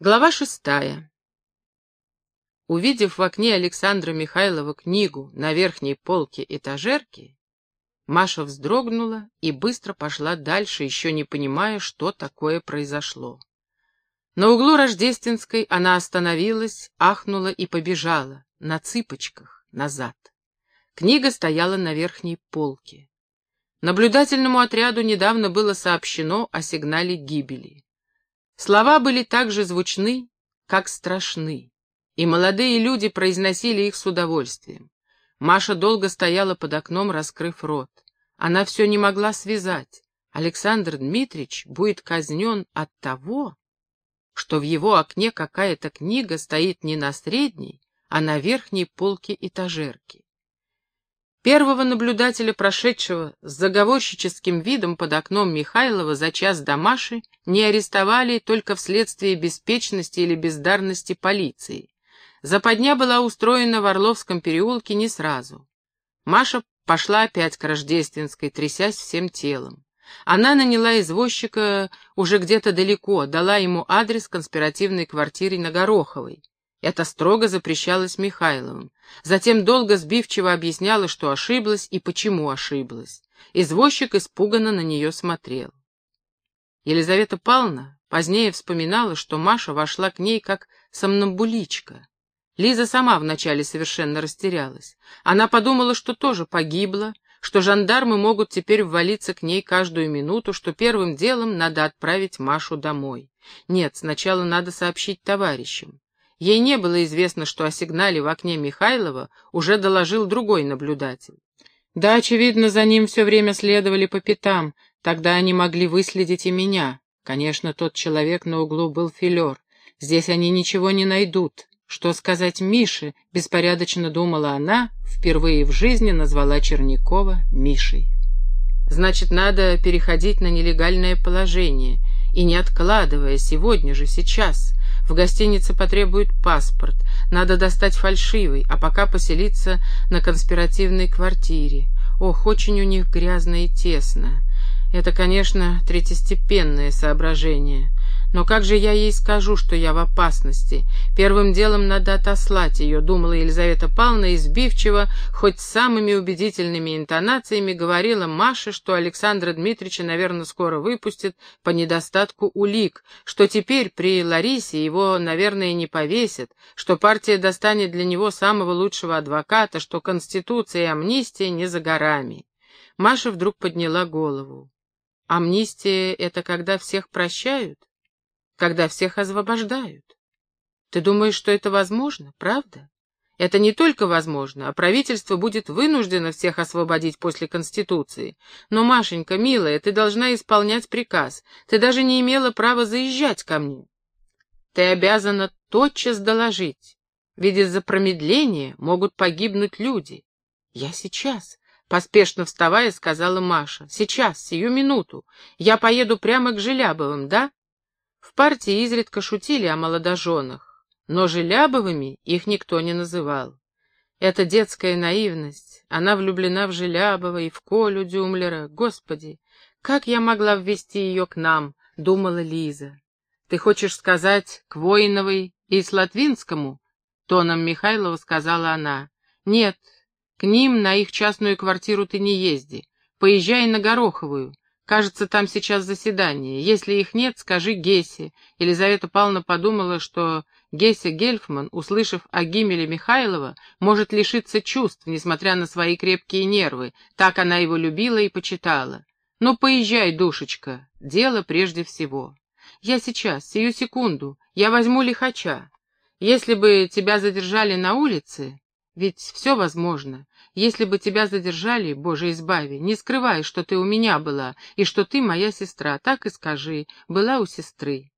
Глава шестая. Увидев в окне Александра Михайлова книгу на верхней полке этажерки, Маша вздрогнула и быстро пошла дальше, еще не понимая, что такое произошло. На углу Рождественской она остановилась, ахнула и побежала, на цыпочках, назад. Книга стояла на верхней полке. Наблюдательному отряду недавно было сообщено о сигнале гибели. Слова были так же звучны, как страшны, и молодые люди произносили их с удовольствием. Маша долго стояла под окном, раскрыв рот. Она все не могла связать. Александр Дмитриевич будет казнен от того, что в его окне какая-то книга стоит не на средней, а на верхней полке этажерки. Первого наблюдателя, прошедшего с заговорщическим видом под окном Михайлова за час до Маши, не арестовали только вследствие беспечности или бездарности полиции. Западня была устроена в Орловском переулке не сразу. Маша пошла опять к Рождественской, трясясь всем телом. Она наняла извозчика уже где-то далеко, дала ему адрес конспиративной квартиры на Гороховой. Это строго запрещалось Михайловым. Затем долго сбивчиво объясняла, что ошиблась и почему ошиблась. Извозчик испуганно на нее смотрел. Елизавета Павловна позднее вспоминала, что Маша вошла к ней как сомнамбуличка. Лиза сама вначале совершенно растерялась. Она подумала, что тоже погибла, что жандармы могут теперь ввалиться к ней каждую минуту, что первым делом надо отправить Машу домой. Нет, сначала надо сообщить товарищам. Ей не было известно, что о сигнале в окне Михайлова уже доложил другой наблюдатель. Да, очевидно, за ним все время следовали по пятам, тогда они могли выследить и меня. Конечно, тот человек на углу был филер. Здесь они ничего не найдут. Что сказать Мише, беспорядочно думала она, впервые в жизни назвала Чернякова Мишей. Значит, надо переходить на нелегальное положение, и не откладывая, сегодня же, сейчас — в гостинице потребуют паспорт, надо достать фальшивый, а пока поселиться на конспиративной квартире. Ох, очень у них грязно и тесно. Это, конечно, третьестепенное соображение. Но как же я ей скажу, что я в опасности? Первым делом надо отослать ее, думала Елизавета Павловна избивчиво, хоть самыми убедительными интонациями говорила Маше, что Александра Дмитриевича, наверное, скоро выпустят по недостатку улик, что теперь при Ларисе его, наверное, не повесят, что партия достанет для него самого лучшего адвоката, что Конституция и амнистия не за горами. Маша вдруг подняла голову. Амнистия — это когда всех прощают? Когда всех освобождают. Ты думаешь, что это возможно, правда? Это не только возможно, а правительство будет вынуждено всех освободить после Конституции. Но, Машенька, милая, ты должна исполнять приказ. Ты даже не имела права заезжать ко мне. Ты обязана тотчас доложить, ведь из-за промедления могут погибнуть люди. Я сейчас, поспешно вставая, сказала Маша. Сейчас, сию минуту. Я поеду прямо к Желябовым, да? В партии изредка шутили о молодоженах, но Желябовыми их никто не называл. Это детская наивность. Она влюблена в Желябова и в Колю Дюмлера. Господи, как я могла ввести ее к нам, думала Лиза. Ты хочешь сказать к Воиновой и Слотвинскому? Тоном Михайлова сказала она. Нет, к ним на их частную квартиру ты не езди. Поезжай на Гороховую. Кажется, там сейчас заседание. Если их нет, скажи Гессе. Елизавета Павловна подумала, что Гессе Гельфман, услышав о гибели Михайлова, может лишиться чувств, несмотря на свои крепкие нервы. Так она его любила и почитала. Ну, поезжай, душечка, дело прежде всего. Я сейчас, сию секунду, я возьму лихача. Если бы тебя задержали на улице, ведь все возможно. Если бы тебя задержали, Боже избави, не скрывай, что ты у меня была, и что ты моя сестра, так и скажи, была у сестры.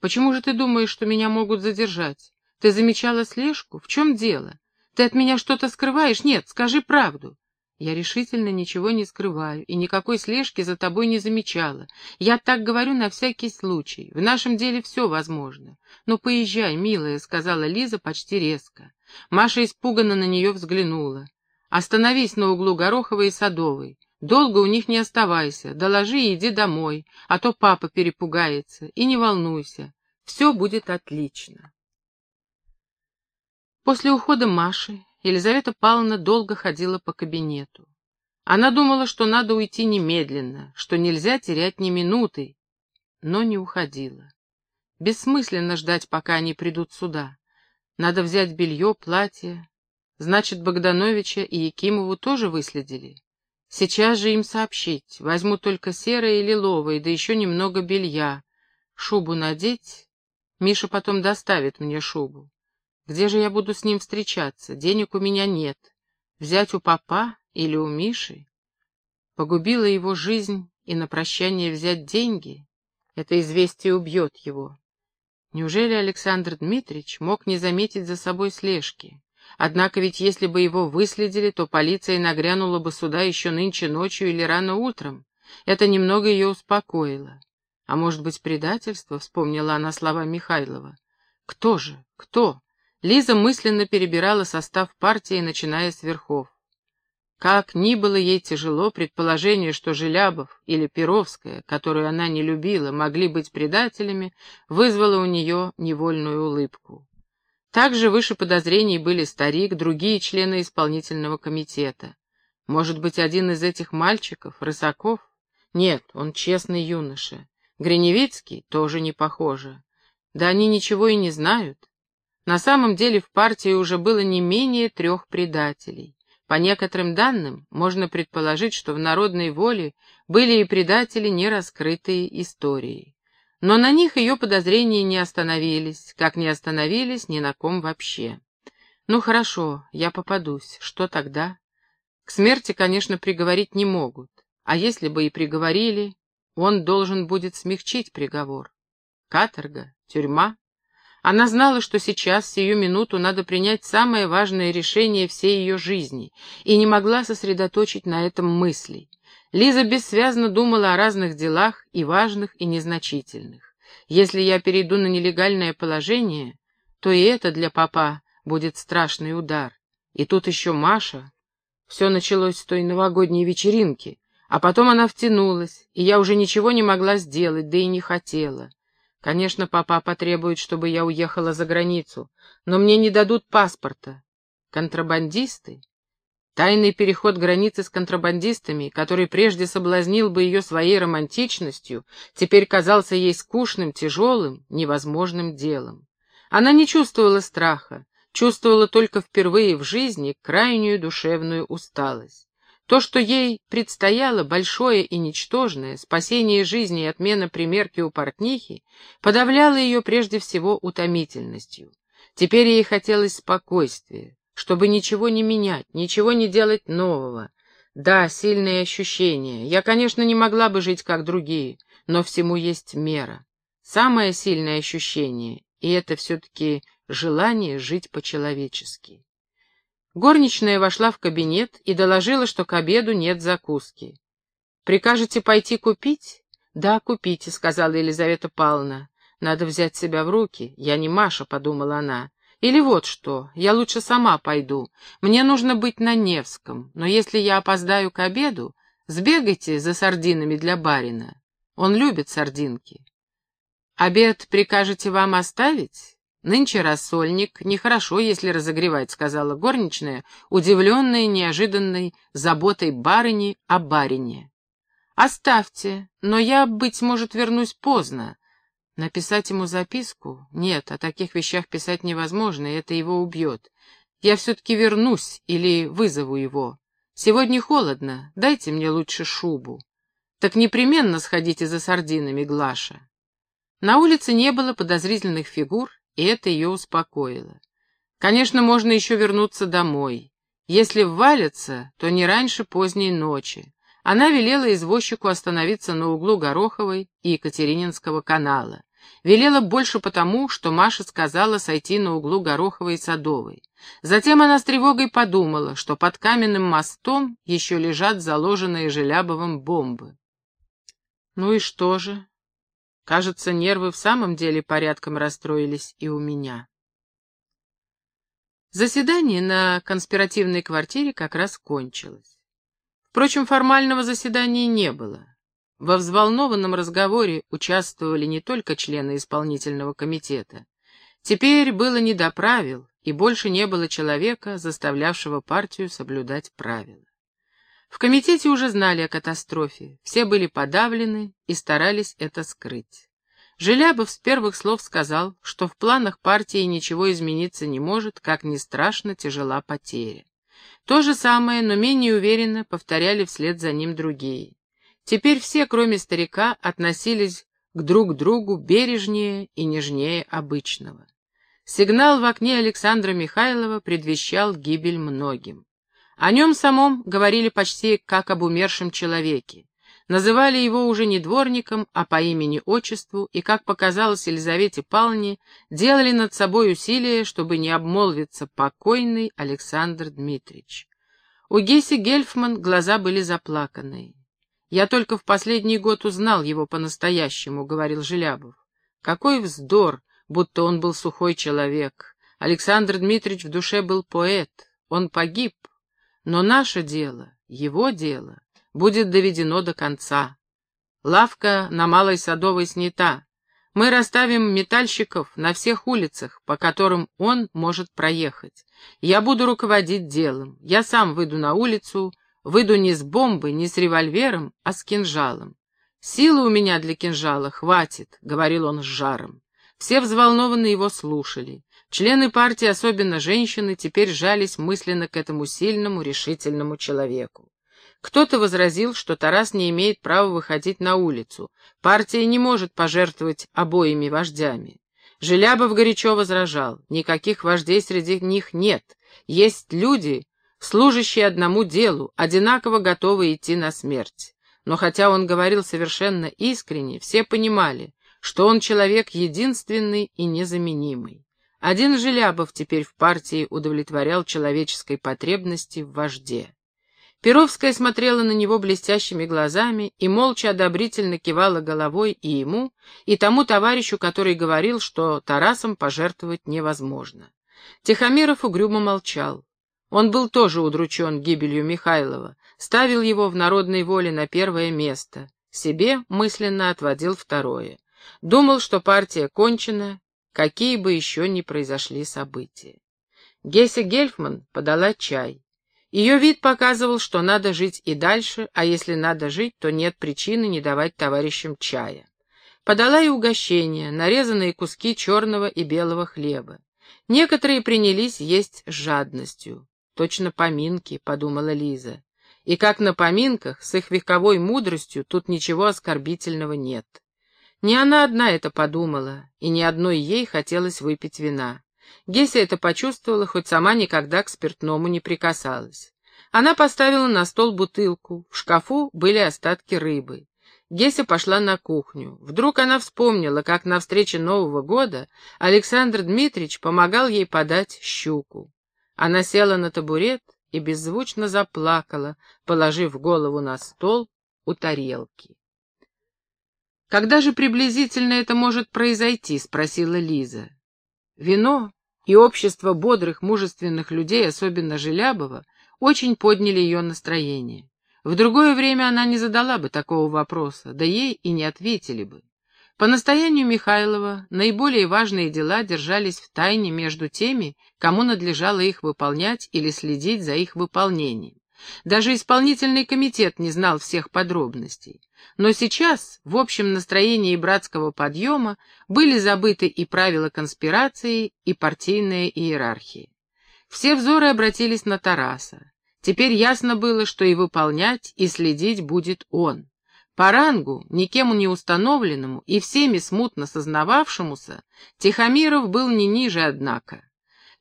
Почему же ты думаешь, что меня могут задержать? Ты замечала слежку? В чем дело? Ты от меня что-то скрываешь? Нет, скажи правду. Я решительно ничего не скрываю и никакой слежки за тобой не замечала. Я так говорю на всякий случай. В нашем деле все возможно. Ну, поезжай, милая, — сказала Лиза почти резко. Маша испуганно на нее взглянула. Остановись на углу Гороховой и Садовой. Долго у них не оставайся. Доложи и иди домой, а то папа перепугается. И не волнуйся. Все будет отлично. После ухода Маши Елизавета Павловна долго ходила по кабинету. Она думала, что надо уйти немедленно, что нельзя терять ни минуты, но не уходила. Бессмысленно ждать, пока они придут сюда. Надо взять белье, платье. Значит, Богдановича и Якимову тоже выследили. Сейчас же им сообщить. Возьму только серое и лиловое, да еще немного белья. Шубу надеть. Миша потом доставит мне шубу. Где же я буду с ним встречаться? Денег у меня нет. Взять у папа или у Миши? Погубила его жизнь и на прощание взять деньги? Это известие убьет его. Неужели Александр Дмитриевич мог не заметить за собой слежки? Однако ведь если бы его выследили, то полиция нагрянула бы сюда еще нынче ночью или рано утром. Это немного ее успокоило. А может быть, предательство, вспомнила она слова Михайлова. Кто же? Кто? Лиза мысленно перебирала состав партии, начиная с верхов. Как ни было ей тяжело, предположение, что Желябов или Перовская, которую она не любила, могли быть предателями, вызвало у нее невольную улыбку. Также выше подозрений были старик, другие члены исполнительного комитета. Может быть, один из этих мальчиков, Рысаков? Нет, он честный юноша. Гриневицкий тоже не похоже. Да они ничего и не знают. На самом деле в партии уже было не менее трех предателей. По некоторым данным, можно предположить, что в народной воле были и предатели нераскрытые истории. Но на них ее подозрения не остановились, как не остановились ни на ком вообще. Ну хорошо, я попадусь, что тогда? К смерти, конечно, приговорить не могут, а если бы и приговорили, он должен будет смягчить приговор. Каторга, тюрьма, она знала, что сейчас, сию минуту, надо принять самое важное решение всей ее жизни, и не могла сосредоточить на этом мысли. Лиза бессвязно думала о разных делах, и важных, и незначительных. Если я перейду на нелегальное положение, то и это для папа будет страшный удар. И тут еще Маша. Все началось с той новогодней вечеринки, а потом она втянулась, и я уже ничего не могла сделать, да и не хотела. Конечно, папа потребует, чтобы я уехала за границу, но мне не дадут паспорта. Контрабандисты? Тайный переход границы с контрабандистами, который прежде соблазнил бы ее своей романтичностью, теперь казался ей скучным, тяжелым, невозможным делом. Она не чувствовала страха, чувствовала только впервые в жизни крайнюю душевную усталость. То, что ей предстояло, большое и ничтожное, спасение жизни и отмена примерки у портнихи, подавляло ее прежде всего утомительностью. Теперь ей хотелось спокойствия, чтобы ничего не менять, ничего не делать нового. Да, сильные ощущения. Я, конечно, не могла бы жить, как другие, но всему есть мера. Самое сильное ощущение, и это все-таки желание жить по-человечески. Горничная вошла в кабинет и доложила, что к обеду нет закуски. «Прикажете пойти купить?» «Да, купите», — сказала Елизавета Павловна. «Надо взять себя в руки. Я не Маша», — подумала она. «Или вот что, я лучше сама пойду. Мне нужно быть на Невском, но если я опоздаю к обеду, сбегайте за сардинами для барина. Он любит сардинки». «Обед прикажете вам оставить?» «Нынче рассольник, нехорошо, если разогревать», — сказала горничная, удивленная неожиданной заботой барыни о барине. «Оставьте, но я, быть может, вернусь поздно. Написать ему записку? Нет, о таких вещах писать невозможно, и это его убьет. Я все-таки вернусь или вызову его. Сегодня холодно, дайте мне лучше шубу. Так непременно сходите за сардинами, Глаша». На улице не было подозрительных фигур, и это ее успокоило. Конечно, можно еще вернуться домой. Если ввалятся, то не раньше поздней ночи. Она велела извозчику остановиться на углу Гороховой и Екатерининского канала. Велела больше потому, что Маша сказала сойти на углу Гороховой и Садовой. Затем она с тревогой подумала, что под каменным мостом еще лежат заложенные Желябовым бомбы. Ну и что же? Кажется, нервы в самом деле порядком расстроились и у меня. Заседание на конспиративной квартире как раз кончилось. Впрочем, формального заседания не было. Во взволнованном разговоре участвовали не только члены исполнительного комитета. Теперь было не до правил, и больше не было человека, заставлявшего партию соблюдать правила. В комитете уже знали о катастрофе, все были подавлены и старались это скрыть. Желябов с первых слов сказал, что в планах партии ничего измениться не может, как ни страшно тяжела потеря. То же самое, но менее уверенно повторяли вслед за ним другие. Теперь все, кроме старика, относились к друг другу бережнее и нежнее обычного. Сигнал в окне Александра Михайлова предвещал гибель многим. О нем самом говорили почти как об умершем человеке. Называли его уже не дворником, а по имени-отчеству, и, как показалось Елизавете Павловне, делали над собой усилия, чтобы не обмолвиться покойный Александр Дмитриевич. У Геси Гельфман глаза были заплаканные. «Я только в последний год узнал его по-настоящему», — говорил Желябов. «Какой вздор, будто он был сухой человек. Александр Дмитриевич в душе был поэт. Он погиб. Но наше дело, его дело, будет доведено до конца. Лавка на Малой Садовой снята. Мы расставим метальщиков на всех улицах, по которым он может проехать. Я буду руководить делом. Я сам выйду на улицу, выйду не с бомбой, не с револьвером, а с кинжалом. Силы у меня для кинжала хватит, — говорил он с жаром. Все взволнованно его слушали. Члены партии, особенно женщины, теперь жались мысленно к этому сильному, решительному человеку. Кто-то возразил, что Тарас не имеет права выходить на улицу. Партия не может пожертвовать обоими вождями. Желябов горячо возражал. Никаких вождей среди них нет. Есть люди, служащие одному делу, одинаково готовы идти на смерть. Но хотя он говорил совершенно искренне, все понимали, что он человек единственный и незаменимый. Один Желябов теперь в партии удовлетворял человеческой потребности в вожде. Перовская смотрела на него блестящими глазами и молча одобрительно кивала головой и ему, и тому товарищу, который говорил, что Тарасом пожертвовать невозможно. Тихомиров угрюмо молчал. Он был тоже удручен гибелью Михайлова, ставил его в народной воле на первое место, себе мысленно отводил второе. Думал, что партия кончена, какие бы еще ни произошли события. Геся Гельфман подала чай. Ее вид показывал, что надо жить и дальше, а если надо жить, то нет причины не давать товарищам чая. Подала и угощение, нарезанные куски черного и белого хлеба. Некоторые принялись есть с жадностью. Точно поминки, подумала Лиза. И как на поминках, с их вековой мудростью, тут ничего оскорбительного нет. Не она одна это подумала, и ни одной ей хотелось выпить вина. Геся это почувствовала, хоть сама никогда к спиртному не прикасалась. Она поставила на стол бутылку, в шкафу были остатки рыбы. Геся пошла на кухню. Вдруг она вспомнила, как на встрече Нового года Александр Дмитриевич помогал ей подать щуку. Она села на табурет и беззвучно заплакала, положив голову на стол у тарелки. «Когда же приблизительно это может произойти?» — спросила Лиза. Вино и общество бодрых, мужественных людей, особенно Желябова, очень подняли ее настроение. В другое время она не задала бы такого вопроса, да ей и не ответили бы. По настоянию Михайлова наиболее важные дела держались в тайне между теми, кому надлежало их выполнять или следить за их выполнением. Даже исполнительный комитет не знал всех подробностей. Но сейчас, в общем настроении братского подъема, были забыты и правила конспирации, и партийная иерархия. Все взоры обратились на Тараса. Теперь ясно было, что и выполнять, и следить будет он. По рангу, никем не установленному и всеми смутно сознававшемуся, Тихомиров был не ниже, однако.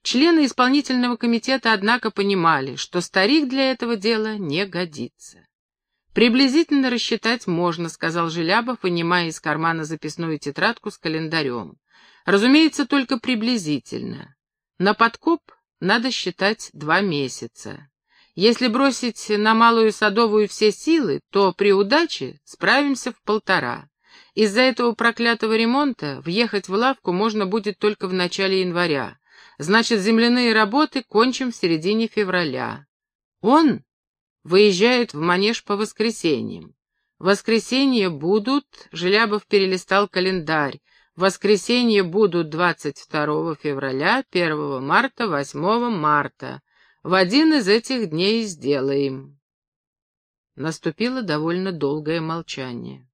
Члены исполнительного комитета, однако, понимали, что старик для этого дела не годится. «Приблизительно рассчитать можно», — сказал Желябов, вынимая из кармана записную тетрадку с календарем. «Разумеется, только приблизительно. На подкоп надо считать два месяца. Если бросить на Малую Садовую все силы, то при удаче справимся в полтора. Из-за этого проклятого ремонта въехать в лавку можно будет только в начале января. Значит, земляные работы кончим в середине февраля. Он выезжает в манеж по воскресеньям. Воскресенье будут, Желябов перелистал календарь, воскресенье будут 22 февраля, 1 марта, 8 марта. В один из этих дней сделаем. Наступило довольно долгое молчание.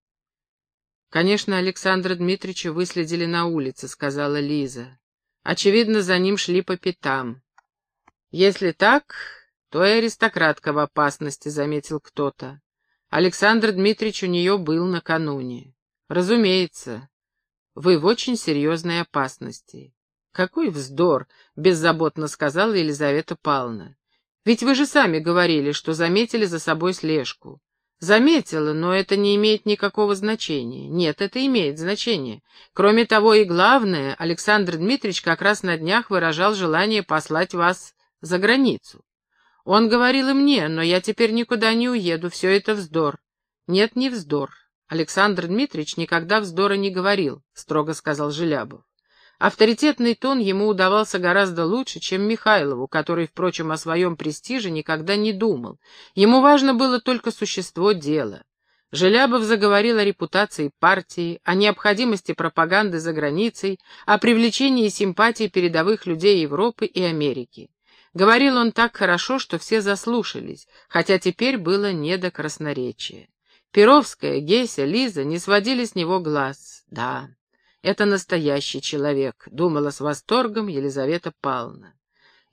«Конечно, Александра Дмитриевича выследили на улице», — сказала Лиза. «Очевидно, за ним шли по пятам. Если так, то и аристократка в опасности», — заметил кто-то. Александр Дмитриевич у нее был накануне. «Разумеется, вы в очень серьезной опасности». «Какой вздор!» — беззаботно сказала Елизавета Павловна. Ведь вы же сами говорили, что заметили за собой слежку. Заметила, но это не имеет никакого значения. Нет, это имеет значение. Кроме того, и главное, Александр Дмитриевич как раз на днях выражал желание послать вас за границу. Он говорил и мне, но я теперь никуда не уеду, все это вздор. Нет, не вздор. Александр Дмитриевич никогда вздора не говорил, строго сказал Желябов. Авторитетный тон ему удавался гораздо лучше, чем Михайлову, который, впрочем, о своем престиже никогда не думал. Ему важно было только существо дела. Желябов заговорил о репутации партии, о необходимости пропаганды за границей, о привлечении симпатий передовых людей Европы и Америки. Говорил он так хорошо, что все заслушались, хотя теперь было не до красноречия. Перовская, Геся, Лиза не сводили с него глаз. Да, это настоящий человек, думала с восторгом Елизавета Павловна.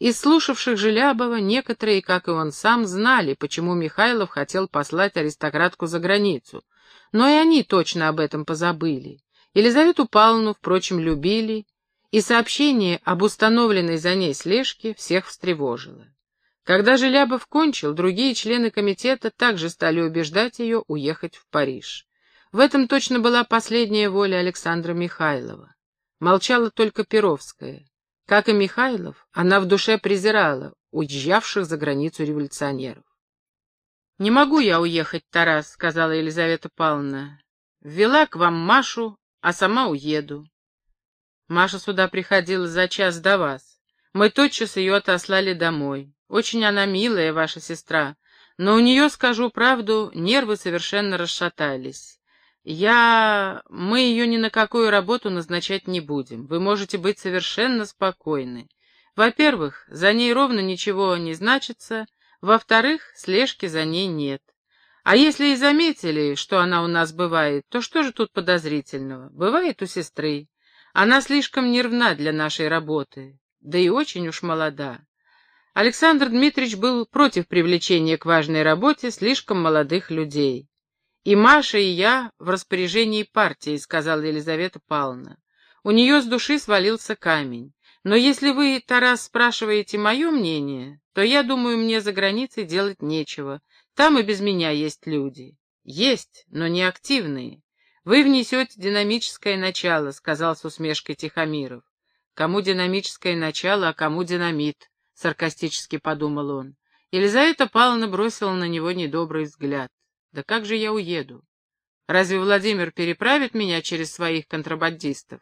Из слушавших Желябова некоторые, как и он сам, знали, почему Михайлов хотел послать аристократку за границу. Но и они точно об этом позабыли. Елизавету Павловну, впрочем, любили, и сообщение об установленной за ней слежке всех встревожило. Когда Желябов кончил, другие члены комитета также стали убеждать ее уехать в Париж. В этом точно была последняя воля Александра Михайлова. Молчала только Перовская. Как и Михайлов, она в душе презирала уезжавших за границу революционеров. «Не могу я уехать, Тарас», — сказала Елизавета Павловна. «Ввела к вам Машу, а сама уеду». Маша сюда приходила за час до вас. Мы тотчас ее отослали домой. Очень она милая, ваша сестра, но у нее, скажу правду, нервы совершенно расшатались. Я... Мы ее ни на какую работу назначать не будем. Вы можете быть совершенно спокойны. Во-первых, за ней ровно ничего не значится. Во-вторых, слежки за ней нет. А если и заметили, что она у нас бывает, то что же тут подозрительного? Бывает у сестры. Она слишком нервна для нашей работы, да и очень уж молода. Александр Дмитриевич был против привлечения к важной работе слишком молодых людей. «И Маша, и я в распоряжении партии», — сказала Елизавета Павловна. «У нее с души свалился камень. Но если вы, Тарас, спрашиваете мое мнение, то я думаю, мне за границей делать нечего. Там и без меня есть люди. Есть, но не активные. Вы внесете динамическое начало», — сказал с усмешкой Тихомиров. «Кому динамическое начало, а кому динамит?» — саркастически подумал он. Елизавета Павловна бросила на него недобрый взгляд. Да как же я уеду? Разве Владимир переправит меня через своих контрабандистов?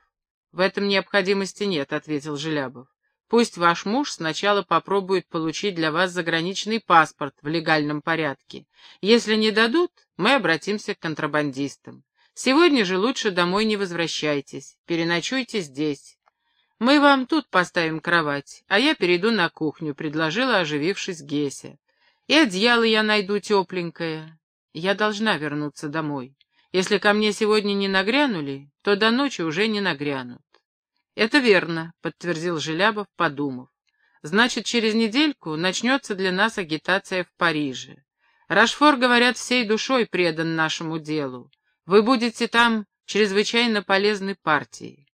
В этом необходимости нет, ответил Желябов. Пусть ваш муж сначала попробует получить для вас заграничный паспорт в легальном порядке. Если не дадут, мы обратимся к контрабандистам. Сегодня же лучше домой не возвращайтесь, переночуйте здесь. Мы вам тут поставим кровать, а я перейду на кухню, предложила, оживившись Геся. И одеяло я найду тепленькое. Я должна вернуться домой. Если ко мне сегодня не нагрянули, то до ночи уже не нагрянут. Это верно, подтвердил Желябов, подумав. Значит, через недельку начнется для нас агитация в Париже. Рашфор, говорят, всей душой предан нашему делу. Вы будете там чрезвычайно полезной партией.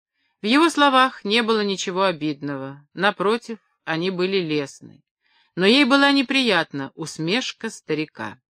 В его словах не было ничего обидного. Напротив, они были лестны. Но ей была неприятна усмешка старика.